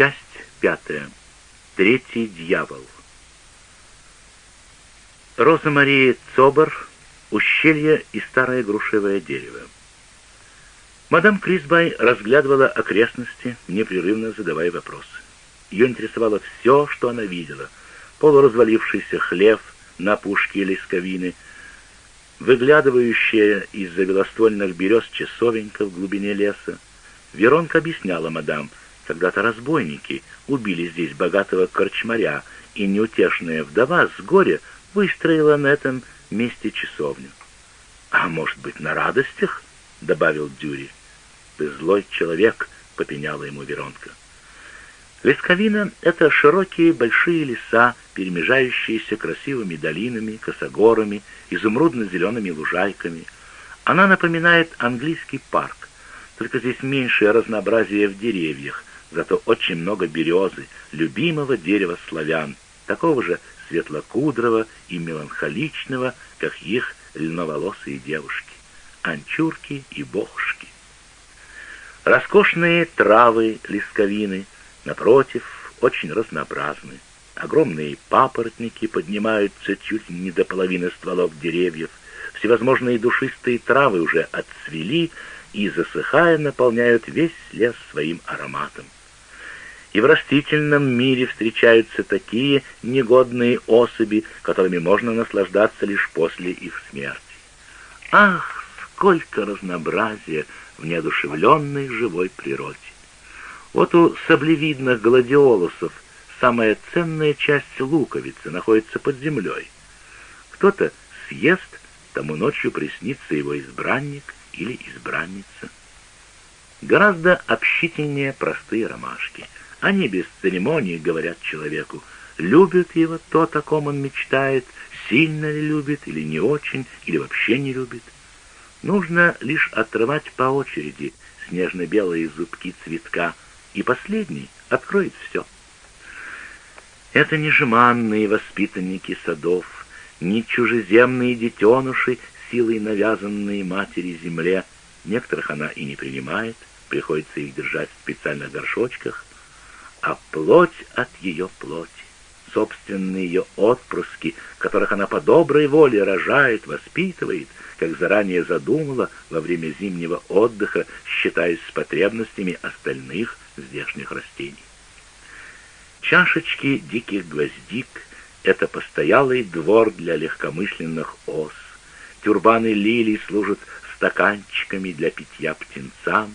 Часть пятая. Третий дьявол. Роза Мария Цобар, ущелье и старое грушевое дерево. Мадам Крисбай разглядывала окрестности, непрерывно задавая вопросы. Ее интересовало все, что она видела. Полуразвалившийся хлев на пушке лесковины, выглядывающая из-за велоствольных берез часовенька в глубине леса. Веронка объясняла мадам, когда-то разбойники убили здесь богатого корчмаря, и неутешная вдова с горя выстроила на этом месте часовню. «А может быть, на радостях?» — добавил Дюри. «Ты злой человек», — попеняла ему Веронка. Лесковина — это широкие большие леса, перемежающиеся красивыми долинами, косогорами, изумрудно-зелеными лужайками. Она напоминает английский парк, только здесь меньшее разнообразие в деревьях, зато очень много березы, любимого дерева славян, такого же светлокудрого и меланхоличного, как их льноволосые девушки, анчурки и бохшки. Роскошные травы, лесковины, напротив, очень разнообразны. Огромные папоротники поднимаются чуть не до половины стволов деревьев, всевозможные душистые травы уже отцвели и, засыхая, наполняют весь лес своим ароматом и в растительном мире встречаются такие негодные особи, которыми можно наслаждаться лишь после их смерти. Ах, сколько разнообразия в неодушевленной живой природе! Вот у саблевидных гладиолусов самая ценная часть луковицы находится под землей. Кто-то съест, тому ночью приснится его избранник или избранница. Гораздо общительнее простые ромашки — они без церемонии говорят человеку, любит его то, о ком он мечтает, сильно ли любит или не очень, или вообще не любит. Нужно лишь отрывать по очереди снежно-белые зубки цветка, и последний откроет все. Это не жеманные воспитанники садов, не чужеземные детеныши, силой навязанные матери земле. Некоторых она и не принимает, приходится их держать в специальных горшочках а плоть от ее плоти, собственные ее отпрыски, которых она по доброй воле рожает, воспитывает, как заранее задумала во время зимнего отдыха, считаясь с потребностями остальных здешних растений. Чашечки диких гвоздик — это постоялый двор для легкомысленных ос. Тюрбаны лилий служат стаканчиками для питья птенцам.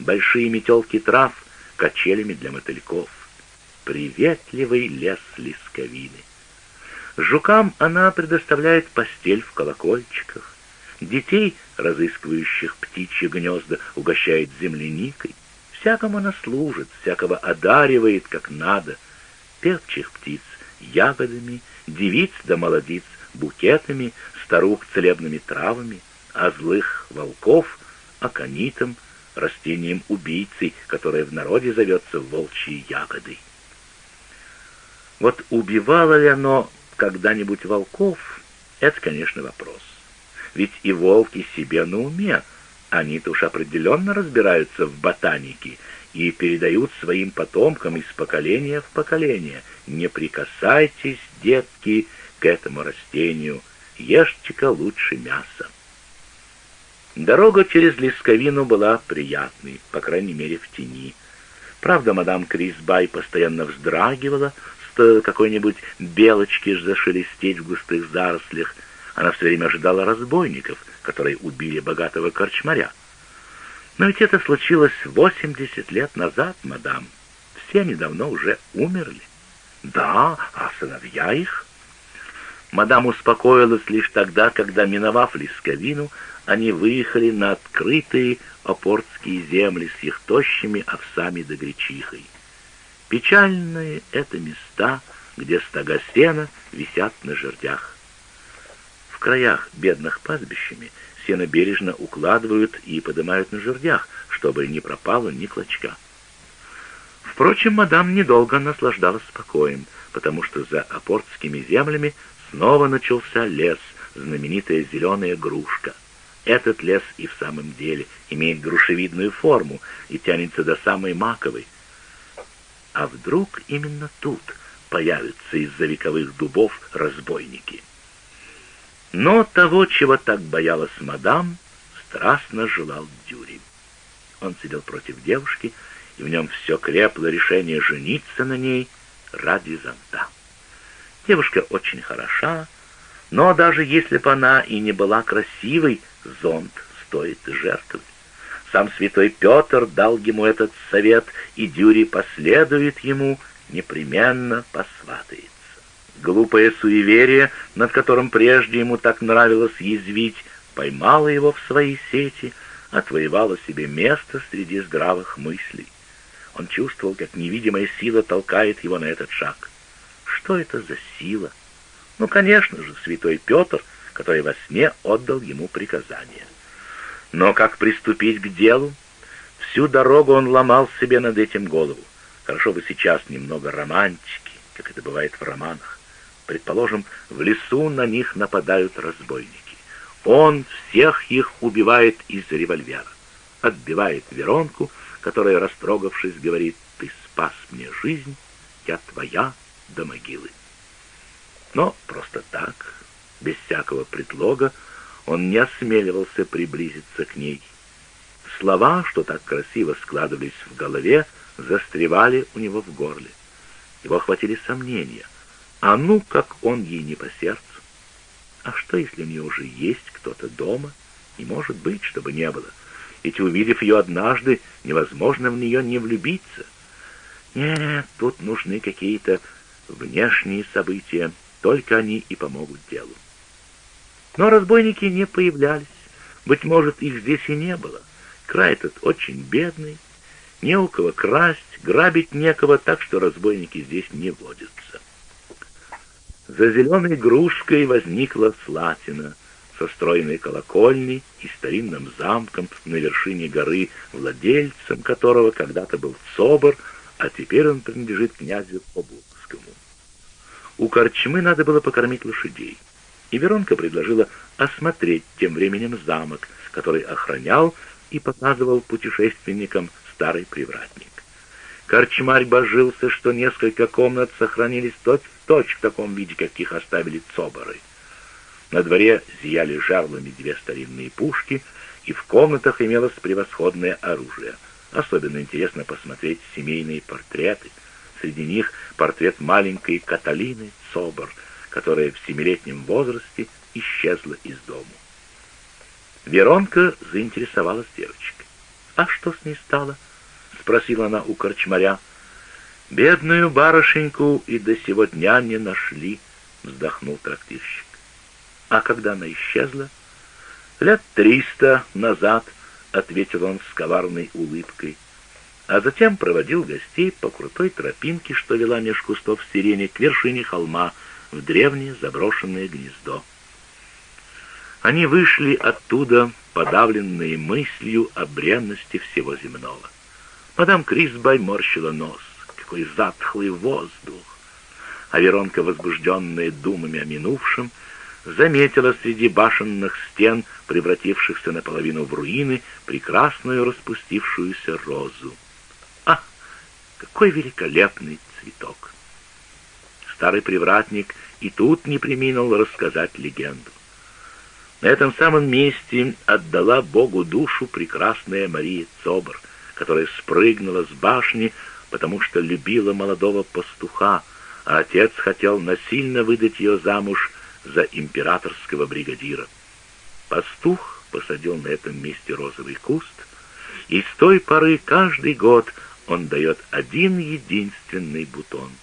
Большие метелки трав — качелями для мотыльков. Приветливый лес лесковины. Жукам она предоставляет постель в колокольчиках. Детей, разыскивающих птичьи гнезда, угощает земляникой. Всякому она служит, всякого одаривает, как надо. Певчих птиц ягодами, девиц да молодиц букетами, старух целебными травами, а злых волков — аконитом, растением-убийцей, которое в народе зовется волчьей ягодой. Вот убивало ли оно когда-нибудь волков, это, конечно, вопрос. Ведь и волки себе на уме, они-то уж определенно разбираются в ботанике и передают своим потомкам из поколения в поколение. Не прикасайтесь, детки, к этому растению, ешьте-ка лучше мяса. Дорога через Лисковину была приятной, по крайней мере, в тени. Правда, мадам Крисбай постоянно вздрагивала, стоило какой-нибудь белочке зашелестеть в густых зарослях. Она все время ожидала разбойников, которые убили богатого корчмаря. Но ведь это случилось восемьдесят лет назад, мадам. Все они давно уже умерли. Да, а сыновья их? Мадам успокоилась лишь тогда, когда, миновав Лисковину, они выехали на открытые опортские земли с их тощими овсами да гречихой. Печальные это места, где стога сена висят на жердях. В краях, бедных пастбищами, сено бережно укладывают и поднимают на жердях, чтобы не пропало ни клочка. Впрочем, мадам недолго наслаждалась спокоем, потому что за опортскими землями снова начался лес, знаменитая зеленая грушка — этот лес и в самом деле имеет грушевидную форму и тянется до самой маковой. А вдруг именно тут появятся из-за вековых дубов разбойники? Но того, чего так боялась мадам, страстно желал Дюри. Он сидел против девушки, и в нем все крепло решение жениться на ней ради зонта. Девушка очень хороша, но даже если бы она и не была красивой, зонт стоит жертвовать. Сам святой Петр дал ему этот совет, и Дюри последует ему, непременно посватается. Глупое суеверие, над которым прежде ему так нравилось язвить, поймало его в свои сети, отвоевало себе место среди здравых мыслей. Он чувствовал, как невидимая сила толкает его на этот шаг. Что это за сила? Ну, конечно же, святой Петр, который во сне отдал ему приказание. Но как приступить к делу? Всю дорогу он ломал себе над этим голову. Хорошо бы сейчас немного романтики, как это бывает в романах. Предположим, в лесу на них нападают разбойники. Он всех их убивает из револьвера. Отбивает Веронку, которая, растрогавшись, говорит, «Ты спас мне жизнь, я твоя до могилы». Но просто так, без всякого предлога, он не осмеливался приблизиться к ней. Слова, что так красиво складывались в голове, застревали у него в горле. Его охватили сомнения. А ну, как он ей не по сердцу. А что, если у нее уже есть кто-то дома? Не может быть, чтобы не было. Ведь, увидев ее однажды, невозможно в нее не влюбиться. Нет, тут нужны какие-то внешние события, только они и помогут делу. Но разбойники не появлялись. Быть может, их здесь и не было. Край этот очень бедный, не у кого красть, грабить некого, так что разбойники здесь не водятся. За зеленой грушкой возникла Слатина со стройной колокольней и старинным замком на вершине горы, владельцем которого когда-то был Собор, а теперь он принадлежит князю Облукскому. У корчмы надо было покормить лошадей и Веронка предложила осмотреть тем временем замок, который охранял и показывал путешественникам старый привратник. Корчмарь божился, что несколько комнат сохранились точь-в-точь в таком виде, каких оставили цоборы. На дворе зияли жарлами две старинные пушки, и в комнатах имелось превосходное оружие. Особенно интересно посмотреть семейные портреты. Среди них портрет маленькой Каталины Цобор — которая в семилетнем возрасте исчезла из дому. Веронка заинтересовалась девочкой. «А что с ней стало?» — спросила она у корчмаря. «Бедную барышеньку и до сего дня не нашли», — вздохнул трактирщик. «А когда она исчезла?» «Лет триста назад», — ответил он с коварной улыбкой, а затем проводил гостей по крутой тропинке, что вела меж кустов сирени к вершине холма, в древнее заброшенное гнездо. Они вышли оттуда, подавленные мыслью о бренности всего земного. Мадам Крисбай морщила нос. Какой затхлый воздух! А Веронка, возбужденная думами о минувшем, заметила среди башенных стен, превратившихся наполовину в руины, прекрасную распустившуюся розу. А, какой великолепный цветок! Старый привратник и тут не приминул рассказать легенду. На этом самом месте отдала Богу душу прекрасная Мария Цобр, которая спрыгнула с башни, потому что любила молодого пастуха, а отец хотел насильно выдать ее замуж за императорского бригадира. Пастух посадил на этом месте розовый куст, и с той поры каждый год он дает один единственный бутон —